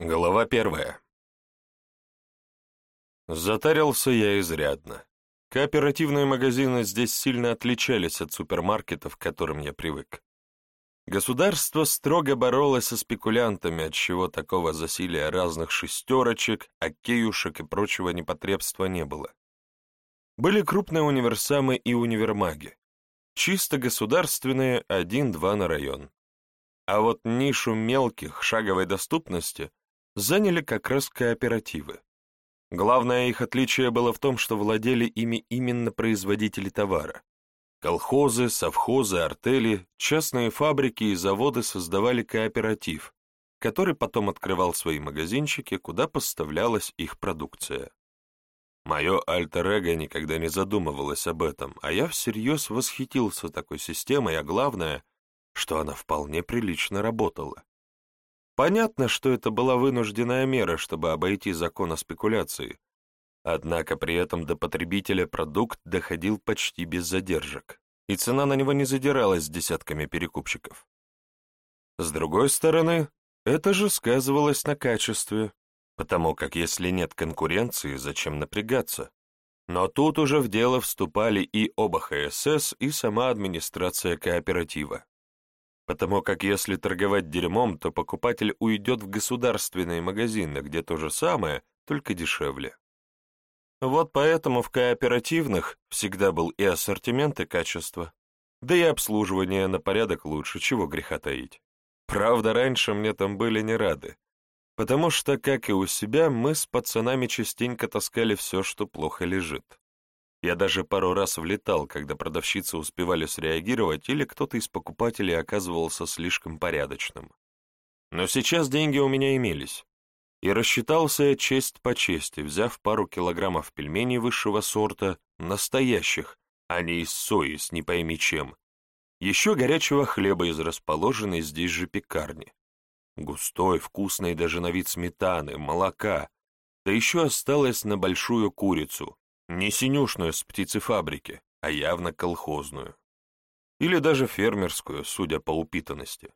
Глава первая. Затарился я изрядно. Кооперативные магазины здесь сильно отличались от супермаркетов, к которым я привык. Государство строго боролось со спекулянтами, от чего такого засилия разных шестерочек, океюшек и прочего непотребства не было. Были крупные универсамы и универмаги. Чисто государственные один-два на район. А вот нишу мелких шаговой доступности заняли как раз кооперативы. Главное их отличие было в том, что владели ими именно производители товара. Колхозы, совхозы, артели, частные фабрики и заводы создавали кооператив, который потом открывал свои магазинчики, куда поставлялась их продукция. Мое альтер-эго никогда не задумывалось об этом, а я всерьез восхитился такой системой, а главное, что она вполне прилично работала. Понятно, что это была вынужденная мера, чтобы обойти закон о спекуляции, однако при этом до потребителя продукт доходил почти без задержек, и цена на него не задиралась десятками перекупщиков. С другой стороны, это же сказывалось на качестве, потому как если нет конкуренции, зачем напрягаться? Но тут уже в дело вступали и оба ХСС, и сама администрация кооператива потому как если торговать дерьмом, то покупатель уйдет в государственные магазины, где то же самое, только дешевле. Вот поэтому в кооперативных всегда был и ассортимент, и качество, да и обслуживание на порядок лучше, чего греха таить. Правда, раньше мне там были не рады, потому что, как и у себя, мы с пацанами частенько таскали все, что плохо лежит. Я даже пару раз влетал, когда продавщицы успевали среагировать или кто-то из покупателей оказывался слишком порядочным. Но сейчас деньги у меня имелись. И рассчитался я честь по чести, взяв пару килограммов пельменей высшего сорта, настоящих, а не из сои с не пойми чем. Еще горячего хлеба из расположенной здесь же пекарни. Густой, вкусный даже на вид сметаны, молока. Да еще осталось на большую курицу, не синюшную с птицефабрики, а явно колхозную. Или даже фермерскую, судя по упитанности.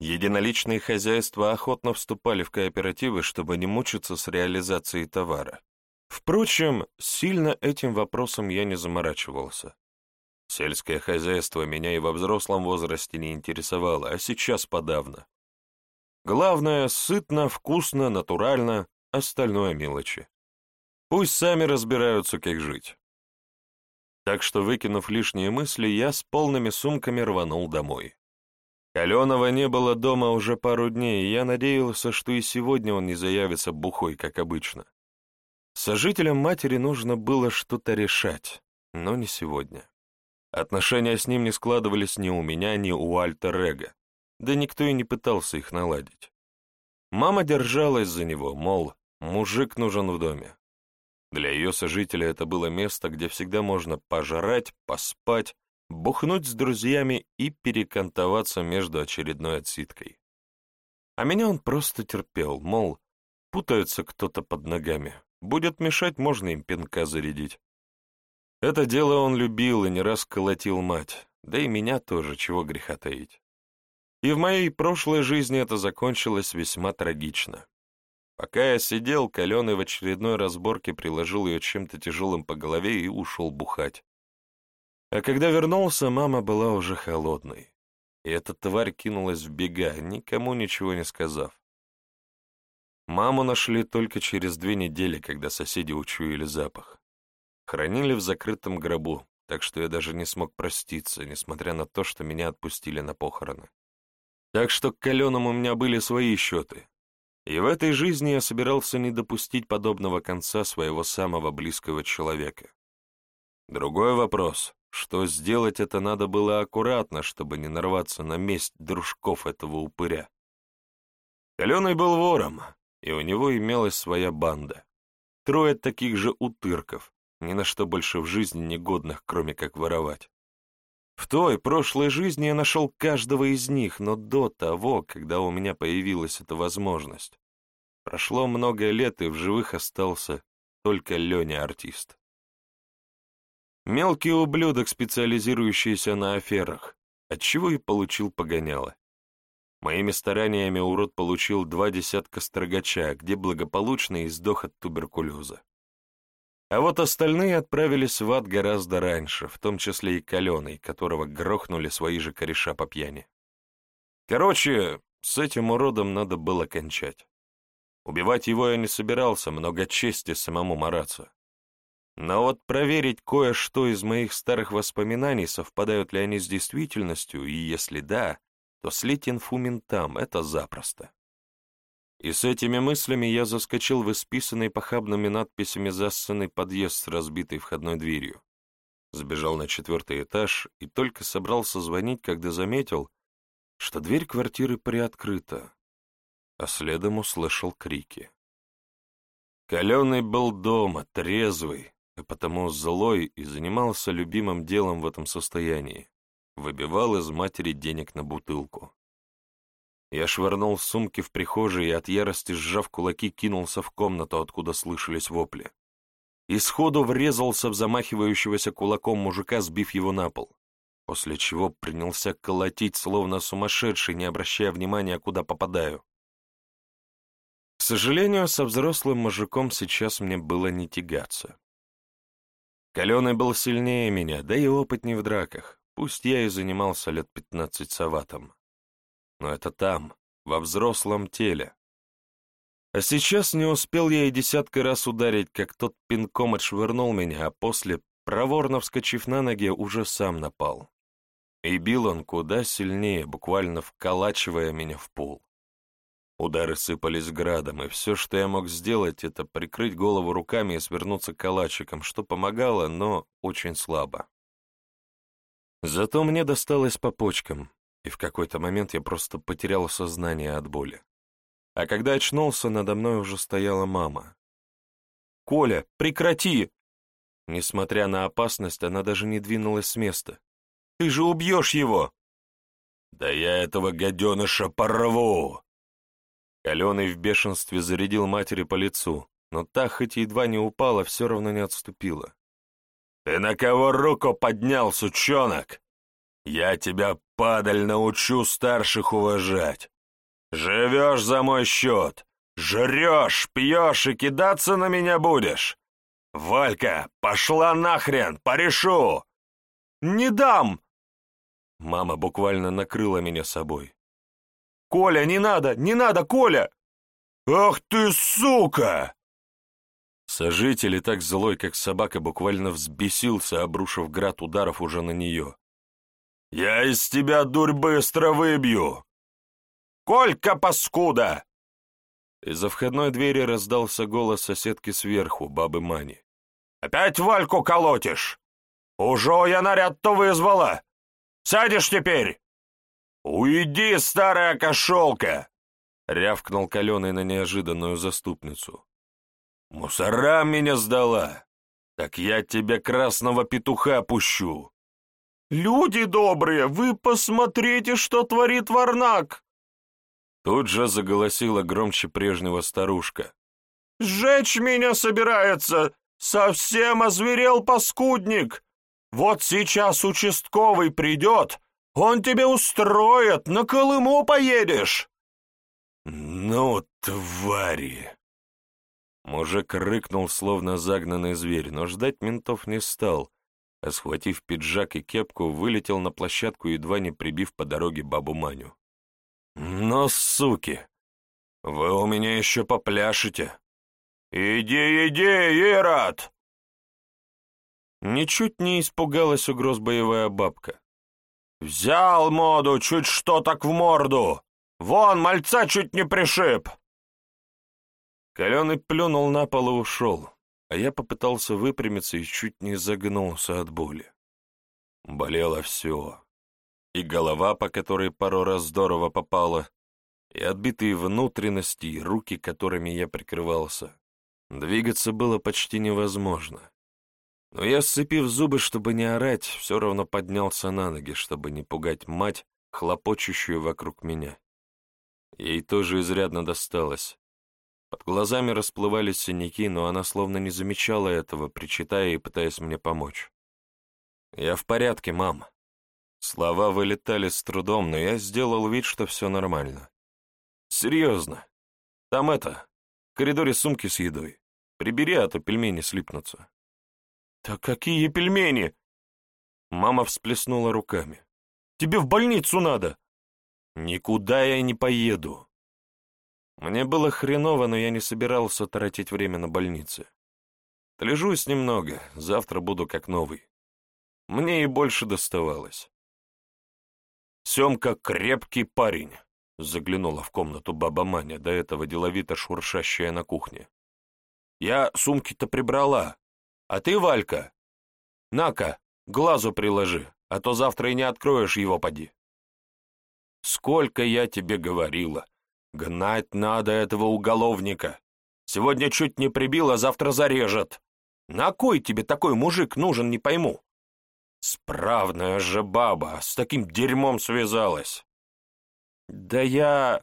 Единоличные хозяйства охотно вступали в кооперативы, чтобы не мучиться с реализацией товара. Впрочем, сильно этим вопросом я не заморачивался. Сельское хозяйство меня и во взрослом возрасте не интересовало, а сейчас подавно. Главное — сытно, вкусно, натурально, остальное мелочи. Пусть сами разбираются, как жить. Так что, выкинув лишние мысли, я с полными сумками рванул домой. Каленого не было дома уже пару дней, и я надеялся, что и сегодня он не заявится бухой, как обычно. Сожителям матери нужно было что-то решать, но не сегодня. Отношения с ним не складывались ни у меня, ни у Альтер-Эго, да никто и не пытался их наладить. Мама держалась за него, мол, мужик нужен в доме. Для ее сожителя это было место, где всегда можно пожрать, поспать, бухнуть с друзьями и перекантоваться между очередной отсидкой. А меня он просто терпел, мол, путается кто-то под ногами. Будет мешать, можно им пинка зарядить. Это дело он любил и не раз колотил мать, да и меня тоже, чего греха таить. И в моей прошлой жизни это закончилось весьма трагично. Пока я сидел, Каленый в очередной разборке приложил ее чем-то тяжелым по голове и ушел бухать. А когда вернулся, мама была уже холодной. И эта тварь кинулась в бега, никому ничего не сказав. Маму нашли только через две недели, когда соседи учуяли запах. Хранили в закрытом гробу, так что я даже не смог проститься, несмотря на то, что меня отпустили на похороны. Так что к Каленому у меня были свои счеты, и в этой жизни я собирался не допустить подобного конца своего самого близкого человека. Другой вопрос, что сделать это надо было аккуратно, чтобы не нарваться на месть дружков этого упыря. Каленый был вором, и у него имелась своя банда. Трое таких же утырков, ни на что больше в жизни негодных, кроме как воровать. В той прошлой жизни я нашел каждого из них, но до того, когда у меня появилась эта возможность. Прошло много лет, и в живых остался только Леня-артист. Мелкий ублюдок, специализирующийся на аферах, отчего и получил погоняло. Моими стараниями урод получил два десятка строгача, где благополучно издох от туберкулеза. А вот остальные отправились в ад гораздо раньше, в том числе и Каленый, которого грохнули свои же кореша по пьяни. Короче, с этим уродом надо было кончать. Убивать его я не собирался, много чести самому мараться. Но вот проверить кое-что из моих старых воспоминаний, совпадают ли они с действительностью, и если да, то слить инфу ментам — это запросто. И с этими мыслями я заскочил в исписанный похабными надписями зассанный подъезд с разбитой входной дверью. Сбежал на четвертый этаж и только собрался звонить, когда заметил, что дверь квартиры приоткрыта, а следом услышал крики. Каленый был дома, трезвый, и потому злой и занимался любимым делом в этом состоянии. Выбивал из матери денег на бутылку. Я швырнул сумки в прихожей и от ярости, сжав кулаки, кинулся в комнату, откуда слышались вопли. И сходу врезался в замахивающегося кулаком мужика, сбив его на пол, после чего принялся колотить, словно сумасшедший, не обращая внимания, куда попадаю. К сожалению, со взрослым мужиком сейчас мне было не тягаться. Каленый был сильнее меня, да и опытнее в драках, пусть я и занимался лет пятнадцать саватом. Но это там, во взрослом теле. А сейчас не успел я и десятка раз ударить, как тот пинком отшвырнул меня, а после, проворно вскочив на ноги, уже сам напал. И бил он куда сильнее, буквально вколачивая меня в пол. Удары сыпались градом, и все, что я мог сделать, это прикрыть голову руками и свернуться калачиком, что помогало, но очень слабо. Зато мне досталось по почкам, и в какой-то момент я просто потерял сознание от боли. А когда очнулся, надо мной уже стояла мама. «Коля, прекрати!» Несмотря на опасность, она даже не двинулась с места. «Ты же убьешь его!» «Да я этого гаденыша порву!» Каленый в бешенстве зарядил матери по лицу, но та, хоть едва не упала, все равно не отступила. «Ты на кого руку поднял, сучонок? Я тебя, падаль, научу старших уважать. Живешь за мой счет, жрешь, пьешь и кидаться на меня будешь. Валька, пошла нахрен, порешу!» «Не дам!» Мама буквально накрыла меня собой. «Коля, не надо! Не надо, Коля!» «Ах ты, сука!» Сожитель и так злой, как собака, буквально взбесился, обрушив град ударов уже на нее. «Я из тебя, дурь, быстро выбью!» «Колька, паскуда!» Из-за входной двери раздался голос соседки сверху, бабы Мани. «Опять Вальку колотишь? Уже я наряд-то вызвала! Садишь теперь!» «Уйди, старая кошелка!» — рявкнул Каленый на неожиданную заступницу. «Мусора меня сдала! Так я тебе красного петуха пущу!» «Люди добрые, вы посмотрите, что творит Варнак!» Тут же заголосила громче прежнего старушка. «Сжечь меня собирается! Совсем озверел паскудник! Вот сейчас участковый придет, он тебе устроит, на Колыму поедешь!» «Ну, твари!» Мужик рыкнул, словно загнанный зверь, но ждать ментов не стал, а, схватив пиджак и кепку, вылетел на площадку, едва не прибив по дороге бабу Маню. «Но, суки, вы у меня еще попляшете!» «Иди, иди, Ирод!» Ничуть не испугалась угроз боевая бабка. «Взял моду, чуть что так в морду! Вон, мальца чуть не пришиб!» Каленый плюнул на пол и ушел, а я попытался выпрямиться и чуть не загнулся от боли. Болело все. И голова, по которой пару раз здорово попала, и отбитые внутренности, и руки, которыми я прикрывался. Двигаться было почти невозможно. Но я, сцепив зубы, чтобы не орать, все равно поднялся на ноги, чтобы не пугать мать, хлопочущую вокруг меня. Ей тоже изрядно досталось. Под глазами расплывались синяки, но она словно не замечала этого, причитая и пытаясь мне помочь. «Я в порядке, мам. Слова вылетали с трудом, но я сделал вид, что все нормально. «Серьезно. Там это, в коридоре сумки с едой. Прибери, а то пельмени слипнутся». «Да какие пельмени?» Мама всплеснула руками. «Тебе в больницу надо!» «Никуда я не поеду!» Мне было хреново, но я не собирался тратить время на больнице. Тлежусь немного, завтра буду как новый. Мне и больше доставалось. Семка крепкий парень, заглянула в комнату баба Маня, до этого деловито шуршащая на кухне. Я сумки-то прибрала. А ты, Валька, на-ка, глазу приложи, а то завтра и не откроешь его, поди. Сколько я тебе говорила, гнать надо этого уголовника. Сегодня чуть не прибил, а завтра зарежет. На кой тебе такой мужик нужен, не пойму. Справная же баба, с таким дерьмом связалась. Да я...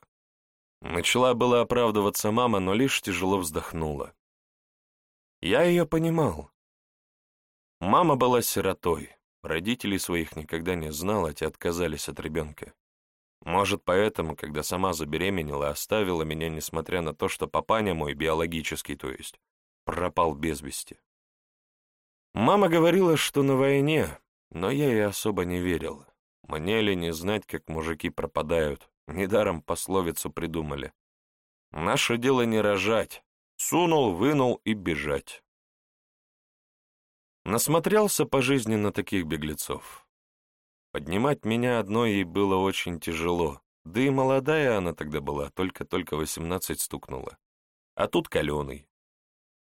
Начала было оправдываться мама, но лишь тяжело вздохнула. Я ее понимал. Мама была сиротой, родителей своих никогда не знала, те отказались от ребенка. Может, поэтому, когда сама забеременела, оставила меня, несмотря на то, что папаня мой, биологический то есть, пропал без вести. Мама говорила, что на войне, но я ей особо не верил. Мне ли не знать, как мужики пропадают? Недаром пословицу придумали. Наше дело не рожать. Сунул, вынул и бежать. Насмотрелся по жизни на таких беглецов. Поднимать меня одной ей было очень тяжело, да и молодая она тогда была, только-только восемнадцать стукнула. А тут каленый.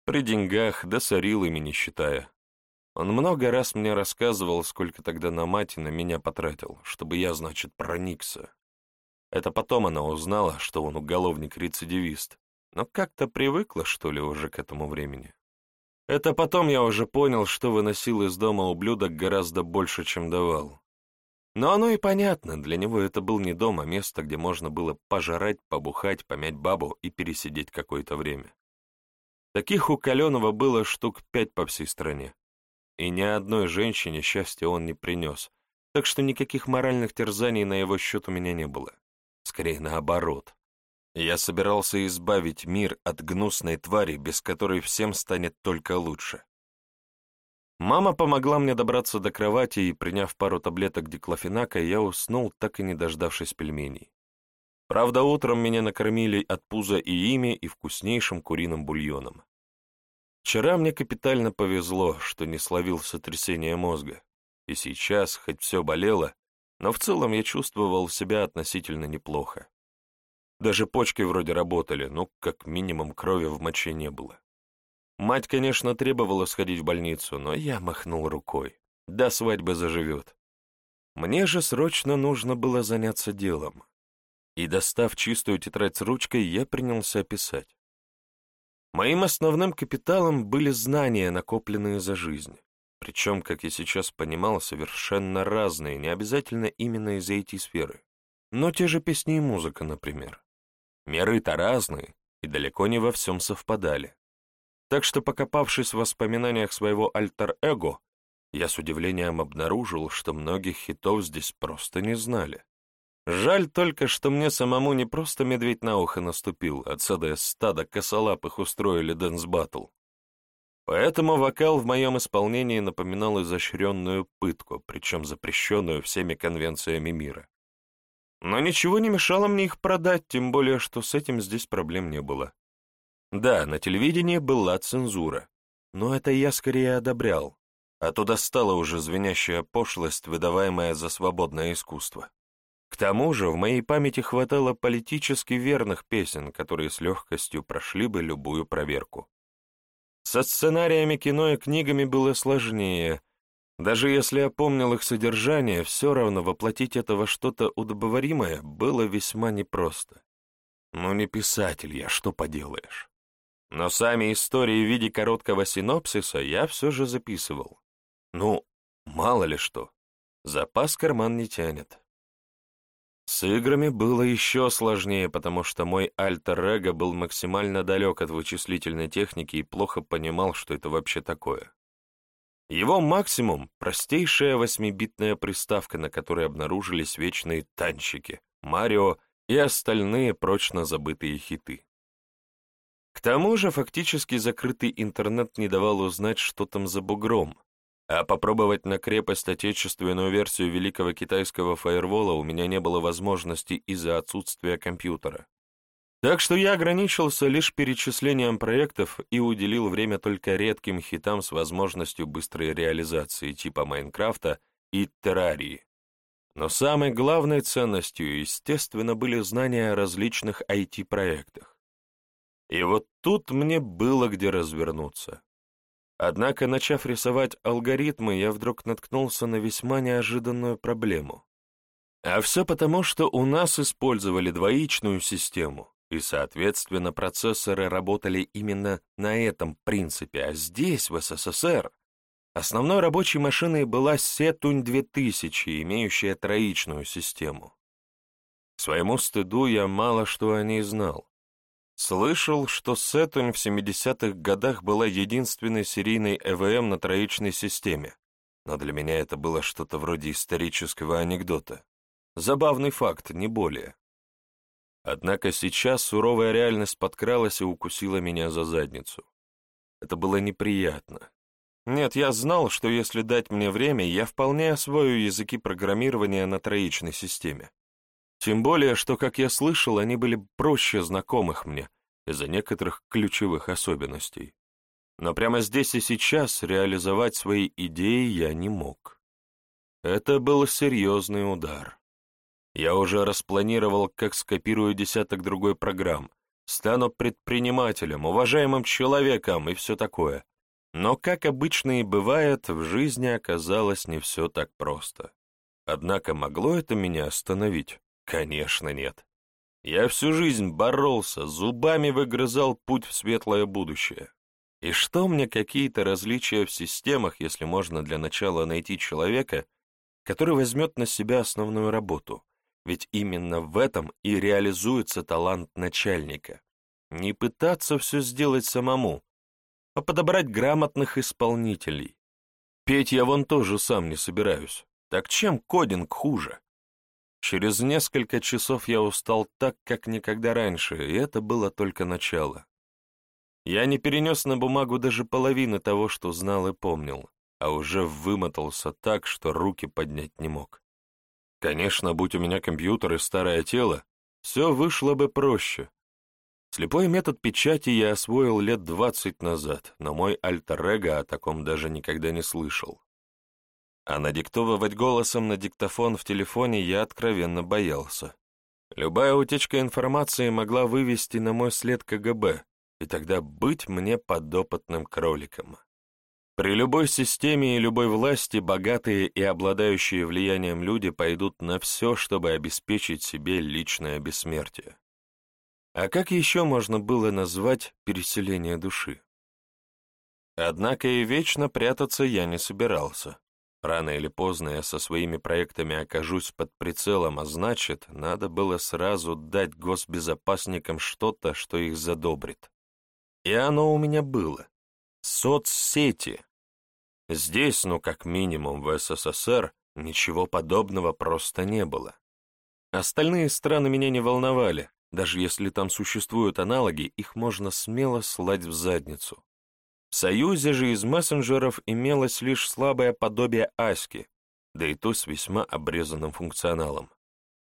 При деньгах, да с арилами не считая. Он много раз мне рассказывал, сколько тогда на мать и на меня потратил, чтобы я, значит, проникся. Это потом она узнала, что он уголовник-рецидивист, но как-то привыкла, что ли, уже к этому времени. Это потом я уже понял, что выносил из дома ублюдок гораздо больше, чем давал. Но оно и понятно, для него это был не дом, а место, где можно было пожрать, побухать, помять бабу и пересидеть какое-то время. Таких у Каленова было штук пять по всей стране и ни одной женщине счастья он не принес, так что никаких моральных терзаний на его счет у меня не было. Скорее наоборот. Я собирался избавить мир от гнусной твари, без которой всем станет только лучше. Мама помогла мне добраться до кровати, и, приняв пару таблеток диклофенака, я уснул, так и не дождавшись пельменей. Правда, утром меня накормили от пуза и ими, и вкуснейшим куриным бульоном. Вчера мне капитально повезло, что не словил сотрясение мозга, и сейчас, хоть все болело, но в целом я чувствовал себя относительно неплохо. Даже почки вроде работали, но как минимум крови в моче не было. Мать, конечно, требовала сходить в больницу, но я махнул рукой. До свадьбы заживет. Мне же срочно нужно было заняться делом. И, достав чистую тетрадь с ручкой, я принялся писать. Моим основным капиталом были знания, накопленные за жизнь. Причем, как я сейчас понимал, совершенно разные, не обязательно именно из IT-сферы. Но те же песни и музыка, например. Меры-то разные, и далеко не во всем совпадали. Так что, покопавшись в воспоминаниях своего альтер-эго, я с удивлением обнаружил, что многих хитов здесь просто не знали. Жаль только, что мне самому не просто медведь на ухо наступил, а целое стадо косолапых устроили дэнс-баттл. Поэтому вокал в моем исполнении напоминал изощренную пытку, причем запрещенную всеми конвенциями мира. Но ничего не мешало мне их продать, тем более, что с этим здесь проблем не было. Да, на телевидении была цензура, но это я скорее одобрял, а туда стала уже звенящая пошлость, выдаваемая за свободное искусство. К тому же в моей памяти хватало политически верных песен, которые с легкостью прошли бы любую проверку. Со сценариями кино и книгами было сложнее. Даже если я помнил их содержание, все равно воплотить это во что-то удобоваримое было весьма непросто. Ну не писатель я, что поделаешь. Но сами истории в виде короткого синопсиса я все же записывал. Ну, мало ли что. Запас карман не тянет. С играми было еще сложнее, потому что мой альтер-эго был максимально далек от вычислительной техники и плохо понимал, что это вообще такое. Его максимум — простейшая восьмибитная приставка, на которой обнаружились вечные танчики, Марио и остальные прочно забытые хиты. К тому же фактически закрытый интернет не давал узнать, что там за бугром, а попробовать на крепость отечественную версию великого китайского фаервола у меня не было возможности из-за отсутствия компьютера. Так что я ограничился лишь перечислением проектов и уделил время только редким хитам с возможностью быстрой реализации типа Майнкрафта и Террарии. Но самой главной ценностью, естественно, были знания о различных IT-проектах. И вот тут мне было где развернуться. Однако, начав рисовать алгоритмы, я вдруг наткнулся на весьма неожиданную проблему. А все потому, что у нас использовали двоичную систему, и, соответственно, процессоры работали именно на этом принципе, а здесь, в СССР, основной рабочей машиной была Сетунь 2000, имеющая троичную систему. К своему стыду я мало что о ней знал. Слышал, что Сетунь в 70-х годах была единственной серийной ЭВМ на троичной системе, но для меня это было что-то вроде исторического анекдота. Забавный факт, не более. Однако сейчас суровая реальность подкралась и укусила меня за задницу. Это было неприятно. Нет, я знал, что если дать мне время, я вполне освою языки программирования на троичной системе. Тем более, что, как я слышал, они были проще знакомых мне из-за некоторых ключевых особенностей. Но прямо здесь и сейчас реализовать свои идеи я не мог. Это был серьезный удар. Я уже распланировал, как скопирую десяток другой программ, стану предпринимателем, уважаемым человеком и все такое. Но, как обычно и бывает, в жизни оказалось не все так просто. Однако могло это меня остановить? Конечно, нет. Я всю жизнь боролся, зубами выгрызал путь в светлое будущее. И что мне какие-то различия в системах, если можно для начала найти человека, который возьмет на себя основную работу? Ведь именно в этом и реализуется талант начальника. Не пытаться все сделать самому, а подобрать грамотных исполнителей. Петь я вон тоже сам не собираюсь. Так чем кодинг хуже? Через несколько часов я устал так, как никогда раньше, и это было только начало. Я не перенес на бумагу даже половины того, что знал и помнил, а уже вымотался так, что руки поднять не мог. Конечно, будь у меня компьютер и старое тело, все вышло бы проще. Слепой метод печати я освоил лет двадцать назад, но мой альтер-эго о таком даже никогда не слышал. А надиктовывать голосом на диктофон в телефоне я откровенно боялся. Любая утечка информации могла вывести на мой след КГБ, и тогда быть мне подопытным кроликом. При любой системе и любой власти богатые и обладающие влиянием люди пойдут на все, чтобы обеспечить себе личное бессмертие. А как еще можно было назвать переселение души? Однако и вечно прятаться я не собирался. Рано или поздно я со своими проектами окажусь под прицелом, а значит, надо было сразу дать госбезопасникам что-то, что их задобрит. И оно у меня было. Соцсети. Здесь, ну как минимум в СССР, ничего подобного просто не было. Остальные страны меня не волновали, даже если там существуют аналоги, их можно смело слать в задницу. В Союзе же из мессенджеров имелось лишь слабое подобие Аськи, да и то с весьма обрезанным функционалом.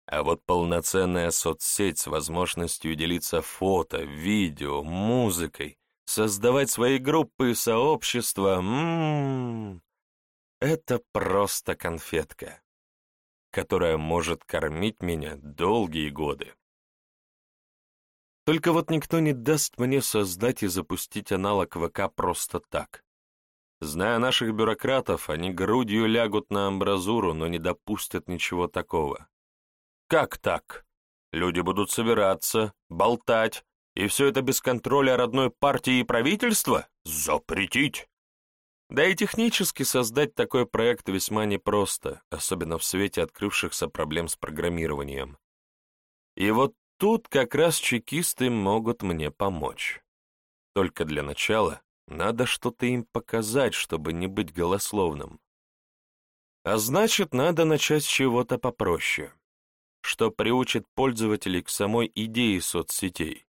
А вот полноценная соцсеть с возможностью делиться фото, видео, музыкой, создавать свои группы и сообщества, м-м, это просто конфетка, которая может кормить меня долгие годы. Только вот никто не даст мне создать и запустить аналог ВК просто так. Зная наших бюрократов, они грудью лягут на амбразуру, но не допустят ничего такого. Как так? Люди будут собираться, болтать, и все это без контроля родной партии и правительства? Запретить! Да и технически создать такой проект весьма непросто, особенно в свете открывшихся проблем с программированием. И вот Тут как раз чекисты могут мне помочь. Только для начала Надо что-то им показать, чтобы не быть голословным. А значит, надо начать с чего-то попроще, что приучит пользователей к самой идее соцсетей,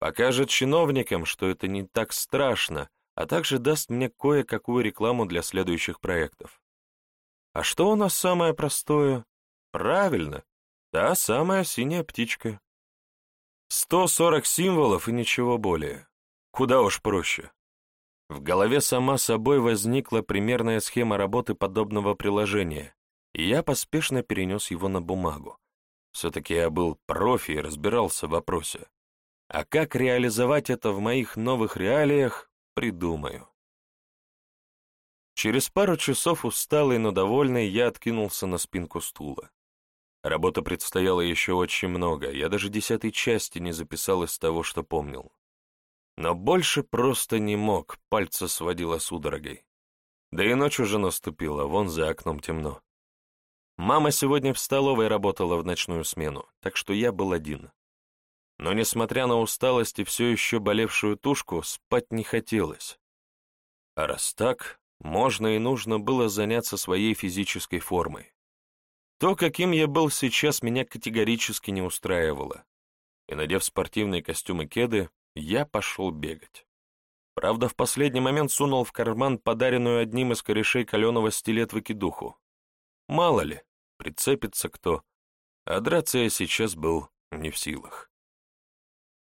покажет чиновникам, что это не так страшно, а также даст мне кое-какую рекламу для следующих проектов. А что у нас самое простое? Правильно, та самая синяя птичка. 140 символов и ничего более. Куда уж проще. В голове сама собой возникла примерная схема работы подобного приложения, и я поспешно перенес его на бумагу. Все-таки я был профи и разбирался в вопросе. А как реализовать это в моих новых реалиях, придумаю. Через пару часов усталый, но довольный, я откинулся на спинку стула. Работы предстояло еще очень много, я даже десятой части не записал из того, что помнил. Но больше просто не мог, пальцы сводило судорогой. Да и ночь уже наступила, вон за окном темно. Мама сегодня в столовой работала в ночную смену, так что я был один. Но, несмотря на усталость и все еще болевшую тушку, спать не хотелось. А раз так, можно и нужно было заняться своей физической формой. То, каким я был сейчас, меня категорически не устраивало. И, надев спортивные костюмы кеды, я пошел бегать. Правда, в последний момент сунул в карман подаренную одним из корешей каленого стилет-выкидуху. Мало ли, прицепится кто, а драться я сейчас был не в силах.